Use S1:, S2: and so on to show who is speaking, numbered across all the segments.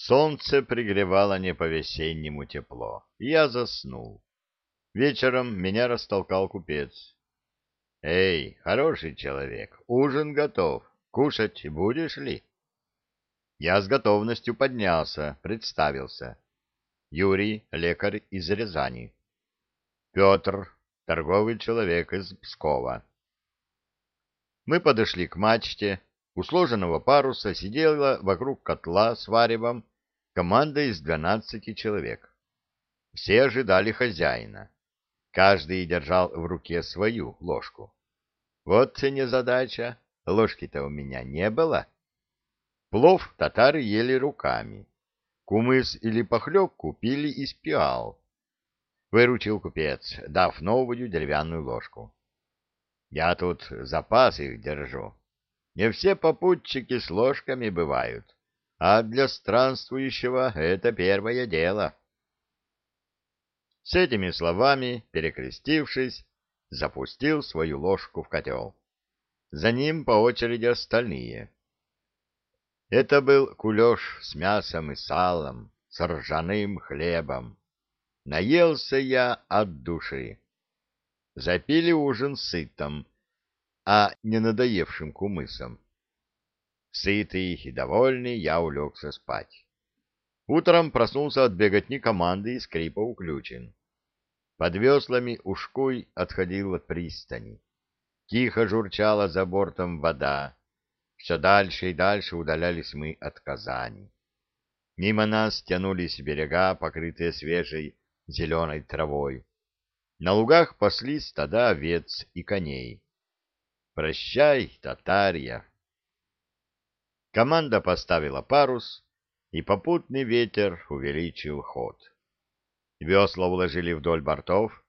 S1: Солнце пригревало не по-весеннему тепло. Я заснул. Вечером меня растолкал купец. — Эй, хороший человек, ужин готов. Кушать будешь ли? Я с готовностью поднялся, представился. Юрий, лекарь из Рязани. Петр, торговый человек из Пскова. Мы подошли к мачте. У сложенного паруса сидела вокруг котла с варевом команда из двенадцати человек. Все ожидали хозяина. Каждый держал в руке свою ложку. Вот незадача, ложки-то у меня не было. Плов татары ели руками. Кумыс или похлебку пили из пиал. Выручил купец, дав новую деревянную ложку. Я тут запас их держу. Не все попутчики с ложками бывают, а для странствующего это первое дело. С этими словами, перекрестившись, запустил свою ложку в котел. За ним по очереди остальные. Это был кулеш с мясом и салом, с ржаным хлебом. Наелся я от души. Запили ужин сытом, а не надоевшим кумысом. Сытый и довольный, я улегся спать. Утром проснулся от беготни команды и скрипа уключен. Под веслами ушкуй отходил от пристани. Тихо журчала за бортом вода. Все дальше и дальше удалялись мы от Казани. Мимо нас тянулись берега, покрытые свежей зеленой травой. На лугах пасли стада овец и коней. Прощай, татарья! Команда поставила парус, и попутный ветер увеличил ход. Весла уложили вдоль бортов,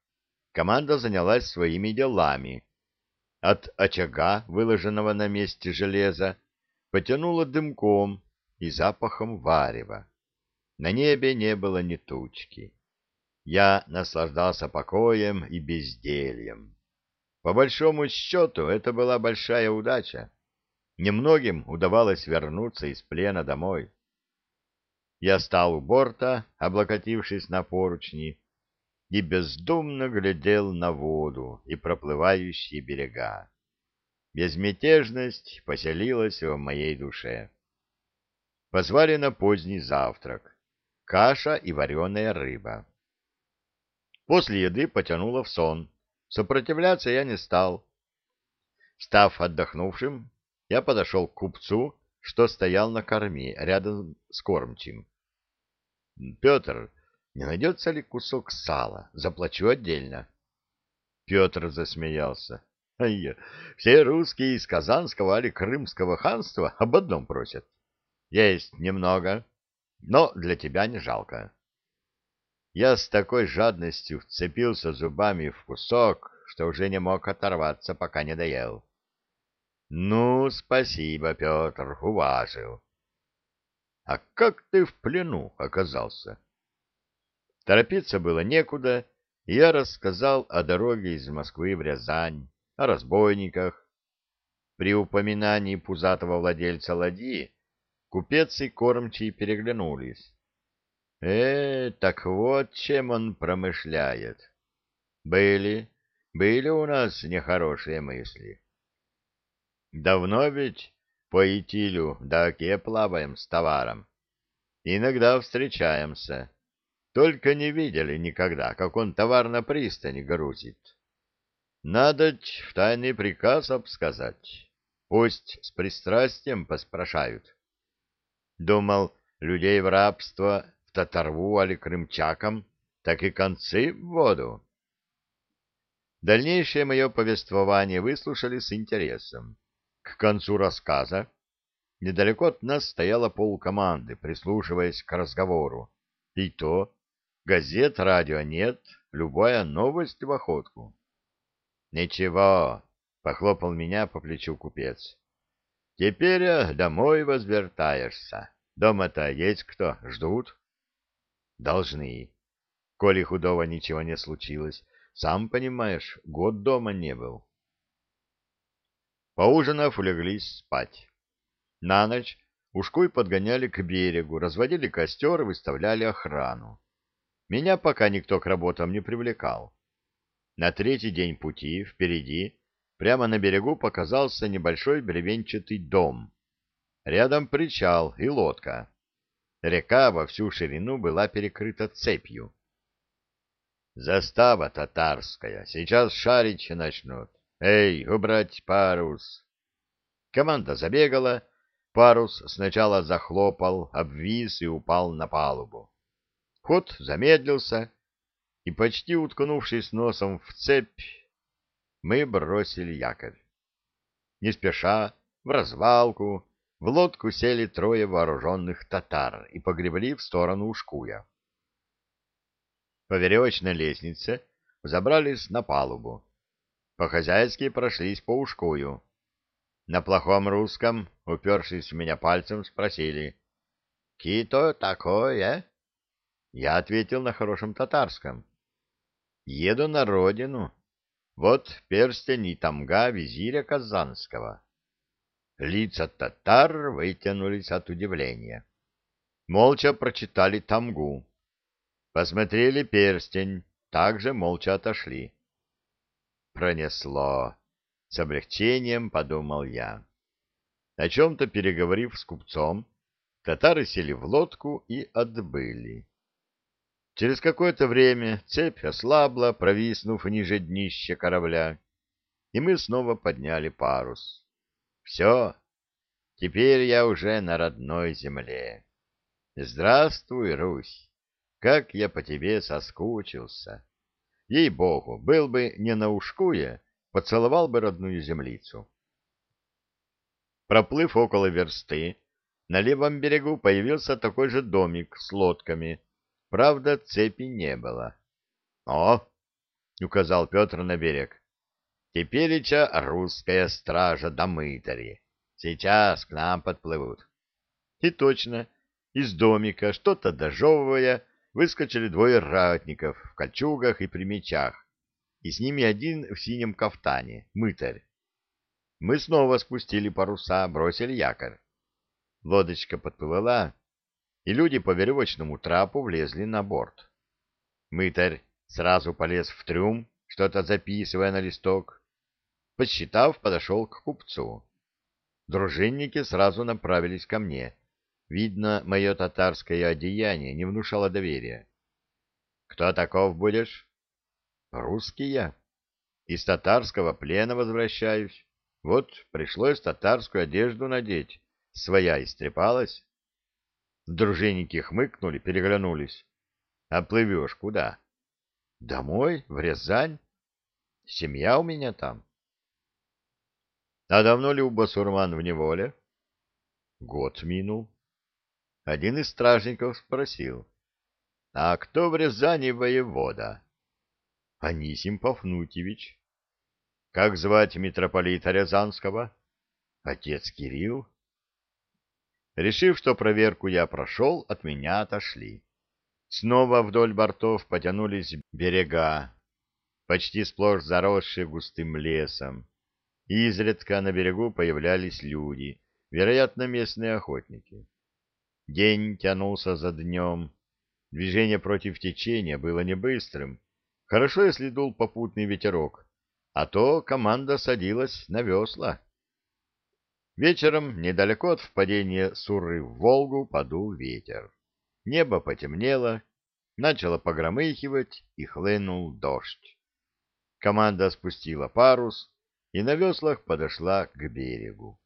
S1: команда занялась своими делами. От очага, выложенного на месте железа, потянуло дымком и запахом варева. На небе не было ни тучки. Я наслаждался покоем и бездельем. По большому счету, это была большая удача. Немногим удавалось вернуться из плена домой. Я стал у борта, облокотившись на поручни, и бездумно глядел на воду и проплывающие берега. Безмятежность поселилась в моей душе. Позвали на поздний завтрак. Каша и вареная рыба. После еды потянуло в сон. Сопротивляться я не стал. Став отдохнувшим, я подошел к купцу, что стоял на корме, рядом с кормчим. — Петр, не найдется ли кусок сала? Заплачу отдельно. Петр засмеялся. — все русские из Казанского или Крымского ханства об одном просят. Есть немного, но для тебя не жалко. Я с такой жадностью вцепился зубами в кусок, что уже не мог оторваться, пока не доел. — Ну, спасибо, Петр, уважил. — А как ты в плену оказался? Торопиться было некуда, и я рассказал о дороге из Москвы в Рязань, о разбойниках. При упоминании пузатого владельца ладьи купец и кормчий переглянулись. Э, так вот чем он промышляет. Были, были у нас нехорошие мысли. Давно ведь по Итилю до Оке плаваем с товаром. Иногда встречаемся. Только не видели никогда, как он товар на пристани грузит. Надо в тайный приказ обсказать. Пусть с пристрастием поспрашают. Думал, людей в рабство в татарву или крымчакам, так и концы в воду. Дальнейшее мое повествование выслушали с интересом. К концу рассказа недалеко от нас стояла полкоманды, прислушиваясь к разговору. И то, газет, радио нет, любая новость в охотку. — Ничего, — похлопал меня по плечу купец. — Теперь э, домой возвертаешься. Дома-то есть кто, ждут? — Должны. Коли худого ничего не случилось, сам понимаешь, год дома не был. Поужинав, улеглись спать. На ночь ушкуй подгоняли к берегу, разводили костер и выставляли охрану. Меня пока никто к работам не привлекал. На третий день пути впереди, прямо на берегу, показался небольшой бревенчатый дом. Рядом причал и лодка. Река во всю ширину была перекрыта цепью. Застава татарская. Сейчас шарить начнут. Эй, убрать парус. Команда забегала. Парус сначала захлопал, обвис и упал на палубу. Ход замедлился, и, почти уткнувшись носом в цепь, мы бросили якорь. Не спеша, в развалку, в лодку сели трое вооруженных татар и погребли в сторону Ушкуя. По веревочной лестнице забрались на палубу. По-хозяйски прошлись по Ушкую. На плохом русском, упершись в меня пальцем, спросили, «Кито такое?» Я ответил на хорошем татарском. «Еду на родину. Вот перстень и тамга визиря Казанского». Лица татар вытянулись от удивления. Молча прочитали тамгу. Посмотрели перстень, также молча отошли. Пронесло. С облегчением подумал я. О чем-то переговорив с купцом, татары сели в лодку и отбыли. Через какое-то время цепь ослабла, провиснув ниже днища корабля, и мы снова подняли парус. Все, теперь я уже на родной земле. Здравствуй, Русь! Как я по тебе соскучился! Ей-богу, был бы не на ушкуе, поцеловал бы родную землицу. Проплыв около версты, на левом берегу появился такой же домик с лодками, правда, цепи не было. — О! — указал Петр на берег. — Тепереча русская стража до мытари. Сейчас к нам подплывут. И точно, из домика, что-то дожевывая, выскочили двое ратников в кольчугах и при мечах, и с ними один в синем кафтане, мытарь. Мы снова спустили паруса, бросили якорь. Лодочка подплыла, и люди по веревочному трапу влезли на борт. Мытарь сразу полез в трюм, что-то записывая на листок. Подсчитав, подошел к купцу. Дружинники сразу направились ко мне. Видно, мое татарское одеяние не внушало доверия. — Кто таков будешь? — Русский я. Из татарского плена возвращаюсь. Вот пришлось татарскую одежду надеть. Своя истрепалась. Дружинники хмыкнули, переглянулись. — А плывешь куда? — Домой, в Рязань. Семья у меня там. — А давно ли у басурман в неволе? — Год минул. Один из стражников спросил, — А кто в Рязани воевода? — Анисим Пафнутьевич. — Как звать митрополита Рязанского? — Отец Кирилл. Решив, что проверку я прошел, от меня отошли. Снова вдоль бортов потянулись берега, почти сплошь заросшие густым лесом. Изредка на берегу появлялись люди, вероятно, местные охотники. День тянулся за днем. Движение против течения было не быстрым. Хорошо, если дул попутный ветерок, а то команда садилась на весла. Вечером, недалеко от впадения Суры в Волгу, подул ветер. Небо потемнело, начало погромыхивать и хлынул дождь. Команда спустила парус и на веслах подошла к берегу.